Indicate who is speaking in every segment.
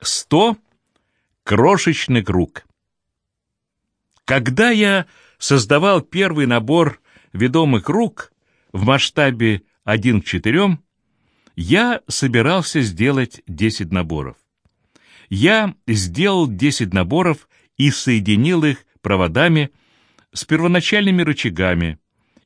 Speaker 1: 100 крошечный круг. Когда я создавал первый набор ведомых рук в масштабе 1 к 4, я собирался сделать 10 наборов. Я сделал 10 наборов и соединил их проводами с первоначальными рычагами,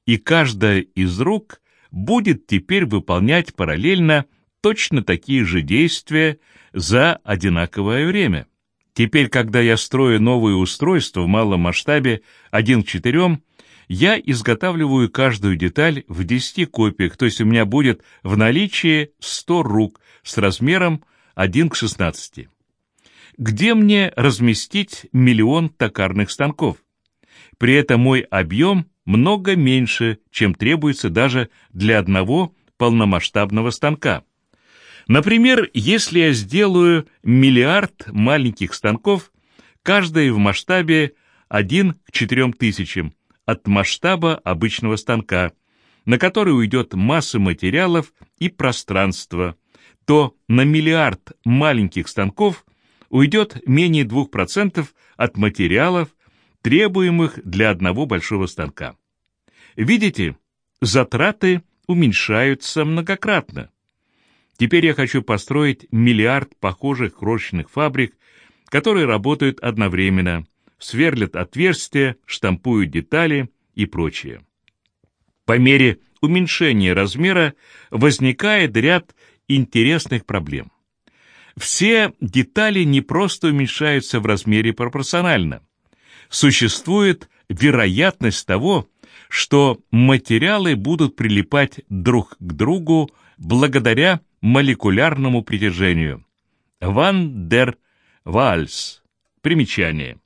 Speaker 1: и каждая из рук будет теперь выполнять параллельно точно такие же действия за одинаковое время. Теперь, когда я строю новые устройства в малом масштабе 1 к 4, я изготавливаю каждую деталь в 10 копиях, то есть у меня будет в наличии 100 рук с размером 1 к 16. Где мне разместить миллион токарных станков? При этом мой объем много меньше, чем требуется даже для одного полномасштабного станка. Например, если я сделаю миллиард маленьких станков, каждый в масштабе 1 к 4 тысячам, от масштаба обычного станка, на который уйдет масса материалов и пространства, то на миллиард маленьких станков уйдет менее 2% от материалов, требуемых для одного большого станка. Видите, затраты уменьшаются многократно. Теперь я хочу построить миллиард похожих крошечных фабрик, которые работают одновременно, сверлят отверстия, штампуют детали и прочее. По мере уменьшения размера возникает ряд интересных проблем. Все детали не просто уменьшаются в размере пропорционально. Существует вероятность того, что материалы будут прилипать друг к другу благодаря молекулярному притяжению. Ван дер Вальс. Примечание.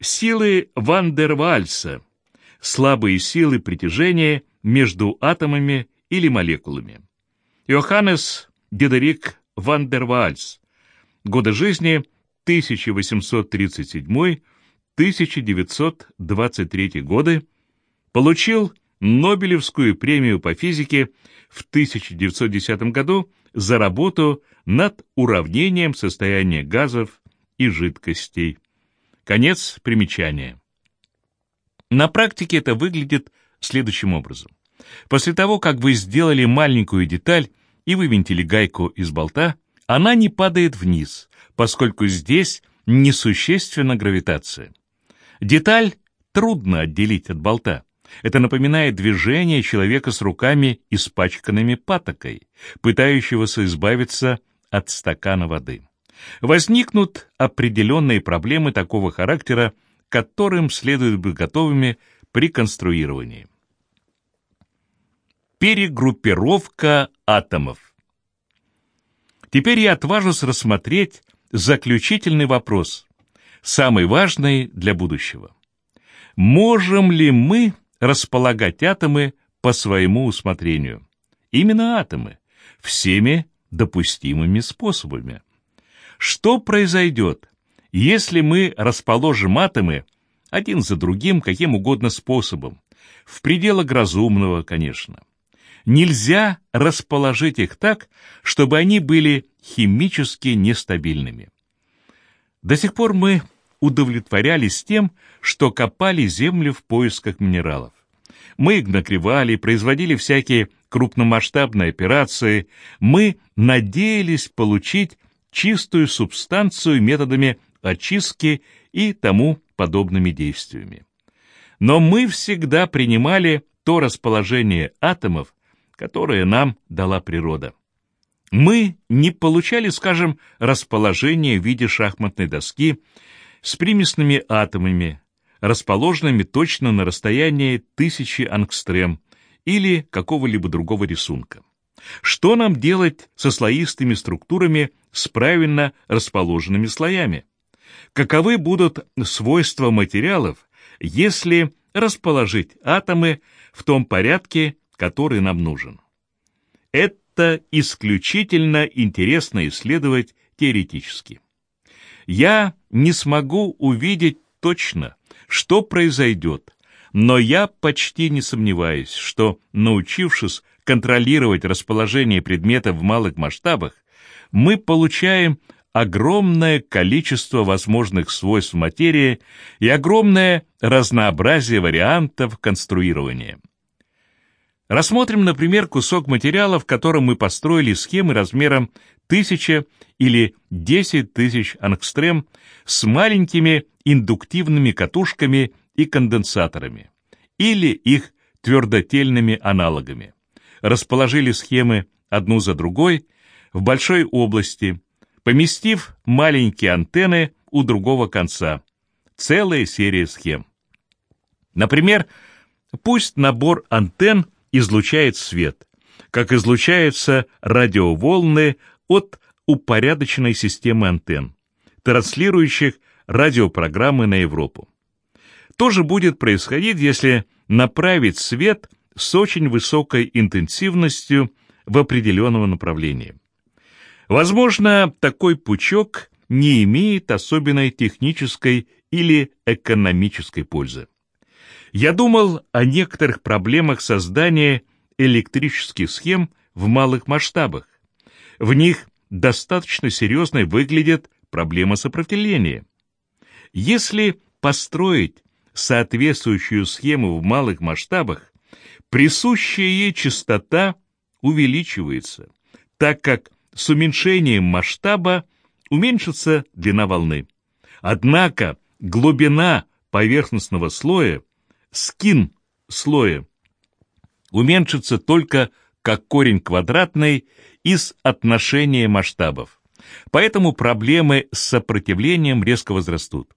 Speaker 1: Силы Ван дер Вальса – слабые силы притяжения между атомами или молекулами. Йоханнес Дедерик Ван дер Вальс. Годы жизни 1837-1923 годы. Получил Нобелевскую премию по физике в 1910 году за работу над уравнением состояния газов и жидкостей. Конец примечания. На практике это выглядит следующим образом. После того, как вы сделали маленькую деталь и вывинтили гайку из болта, она не падает вниз, поскольку здесь несущественна гравитация. Деталь трудно отделить от болта. Это напоминает движение человека с руками, испачканными патокой, пытающегося избавиться от стакана воды. Возникнут определенные проблемы такого характера, которым следует быть готовыми при конструировании. Перегруппировка атомов. Теперь я отважусь рассмотреть заключительный вопрос, самый важный для будущего. Можем ли мы располагать атомы по своему усмотрению. Именно атомы, всеми допустимыми способами. Что произойдет, если мы расположим атомы один за другим каким угодно способом, в пределах разумного, конечно? Нельзя расположить их так, чтобы они были химически нестабильными. До сих пор мы удовлетворялись тем, что копали землю в поисках минералов. Мы их нагревали, производили всякие крупномасштабные операции, мы надеялись получить чистую субстанцию методами очистки и тому подобными действиями. Но мы всегда принимали то расположение атомов, которое нам дала природа. Мы не получали, скажем, расположение в виде шахматной доски с примесными атомами, расположенными точно на расстоянии тысячи ангстрем или какого-либо другого рисунка. Что нам делать со слоистыми структурами с правильно расположенными слоями? Каковы будут свойства материалов, если расположить атомы в том порядке, который нам нужен? Это исключительно интересно исследовать теоретически я не смогу увидеть точно, что произойдет, но я почти не сомневаюсь, что, научившись контролировать расположение предметов в малых масштабах, мы получаем огромное количество возможных свойств материи и огромное разнообразие вариантов конструирования. Рассмотрим, например, кусок материала, в котором мы построили схемы размером 1000 или 10 тысяч ангстрем с маленькими индуктивными катушками и конденсаторами, или их твердотельными аналогами. Расположили схемы одну за другой в большой области, поместив маленькие антенны у другого конца. Целая серия схем. Например, пусть набор антенн излучает свет, как излучаются радиоволны от упорядоченной системы антенн, транслирующих радиопрограммы на Европу. То же будет происходить, если направить свет с очень высокой интенсивностью в определенном направлении. Возможно, такой пучок не имеет особенной технической или экономической пользы. Я думал о некоторых проблемах создания электрических схем в малых масштабах. В них достаточно серьезной выглядит проблема сопротивления. Если построить соответствующую схему в малых масштабах, присущая ей частота увеличивается, так как с уменьшением масштаба уменьшится длина волны. Однако глубина поверхностного слоя скин слоя уменьшится только как корень квадратный из отношения масштабов. Поэтому проблемы с сопротивлением резко возрастут.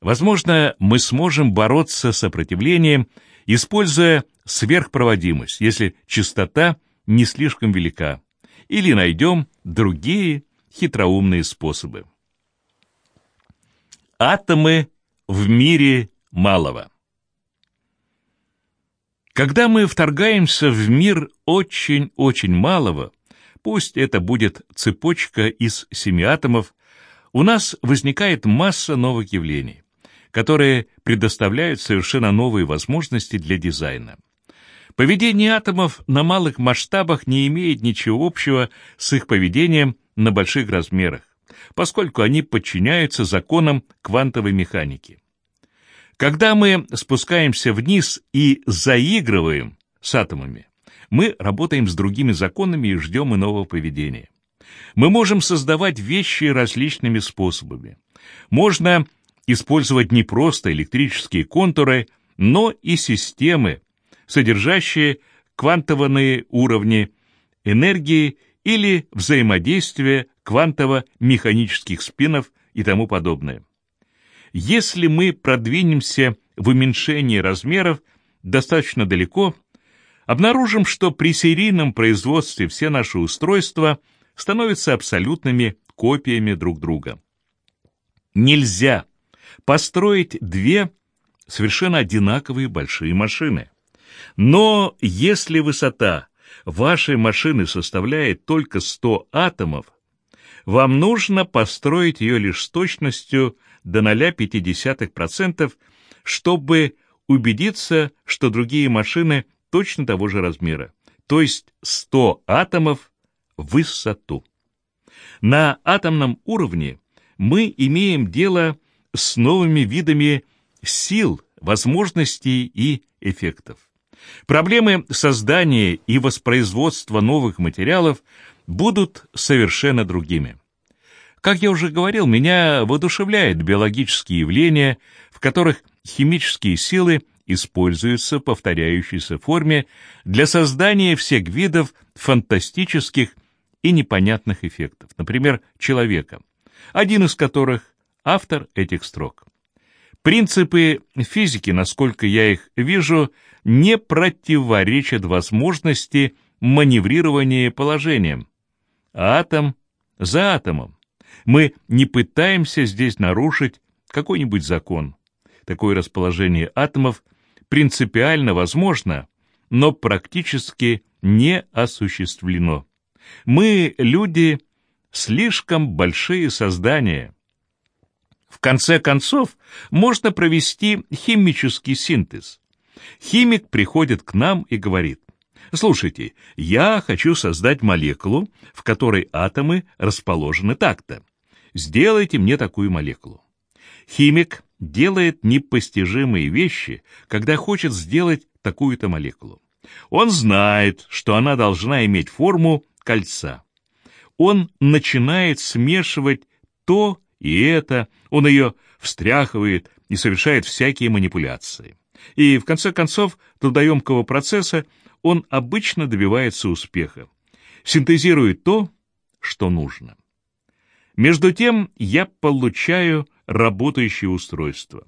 Speaker 1: Возможно, мы сможем бороться с сопротивлением, используя сверхпроводимость, если частота не слишком велика, или найдем другие хитроумные способы. Атомы в мире малого. Когда мы вторгаемся в мир очень-очень малого, пусть это будет цепочка из семи атомов, у нас возникает масса новых явлений, которые предоставляют совершенно новые возможности для дизайна. Поведение атомов на малых масштабах не имеет ничего общего с их поведением на больших размерах, поскольку они подчиняются законам квантовой механики. Когда мы спускаемся вниз и заигрываем с атомами, мы работаем с другими законами и ждем иного поведения. Мы можем создавать вещи различными способами. Можно использовать не просто электрические контуры, но и системы, содержащие квантованные уровни энергии или взаимодействие квантово-механических спинов и тому подобное. Если мы продвинемся в уменьшении размеров достаточно далеко, обнаружим, что при серийном производстве все наши устройства становятся абсолютными копиями друг друга. Нельзя построить две совершенно одинаковые большие машины. Но если высота вашей машины составляет только 100 атомов, вам нужно построить ее лишь с точностью до 0,5%, чтобы убедиться, что другие машины точно того же размера, то есть 100 атомов в высоту. На атомном уровне мы имеем дело с новыми видами сил, возможностей и эффектов. Проблемы создания и воспроизводства новых материалов будут совершенно другими. Как я уже говорил, меня воодушевляют биологические явления, в которых химические силы используются в повторяющейся форме для создания всех видов фантастических и непонятных эффектов, например, человека, один из которых — автор этих строк. Принципы физики, насколько я их вижу, не противоречат возможности маневрирования положением. Атом за атомом. Мы не пытаемся здесь нарушить какой-нибудь закон. Такое расположение атомов принципиально возможно, но практически не осуществлено. Мы, люди, слишком большие создания. В конце концов, можно провести химический синтез. Химик приходит к нам и говорит, «Слушайте, я хочу создать молекулу, в которой атомы расположены так-то. сделайте мне такую молекулу. Химик делает непостижимые вещи, когда хочет сделать такую-то молекулу. Он знает, что она должна иметь форму кольца. Он начинает смешивать то и это, он ее встряхивает и совершает всякие манипуляции. И, в конце концов, трудоемкого процесса он обычно добивается успеха. Синтезирует то, что нужно. Между тем я получаю работающее устройство.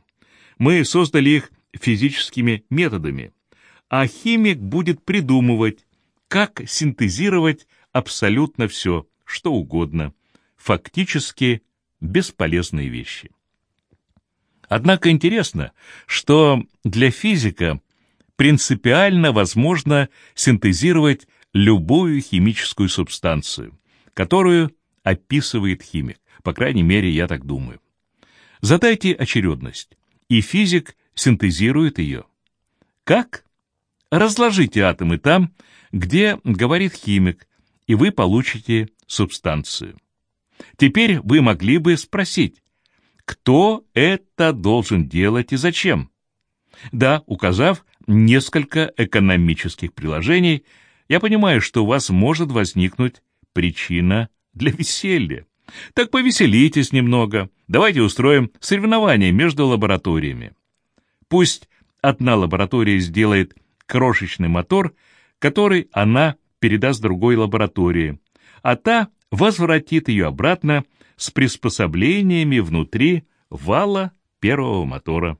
Speaker 1: Мы создали их физическими методами, а химик будет придумывать, как синтезировать абсолютно все, что угодно, фактически бесполезные вещи. Однако интересно, что для физика принципиально возможно синтезировать любую химическую субстанцию, которую описывает химик. По крайней мере, я так думаю. Задайте очередность, и физик синтезирует ее. Как? Разложите атомы там, где говорит химик, и вы получите субстанцию. Теперь вы могли бы спросить, кто это должен делать и зачем? Да, указав несколько экономических приложений, я понимаю, что у вас может возникнуть причина для веселья. Так повеселитесь немного. Давайте устроим соревнование между лабораториями. Пусть одна лаборатория сделает крошечный мотор, который она передаст другой лаборатории, а та возвратит ее обратно с приспособлениями внутри вала первого мотора.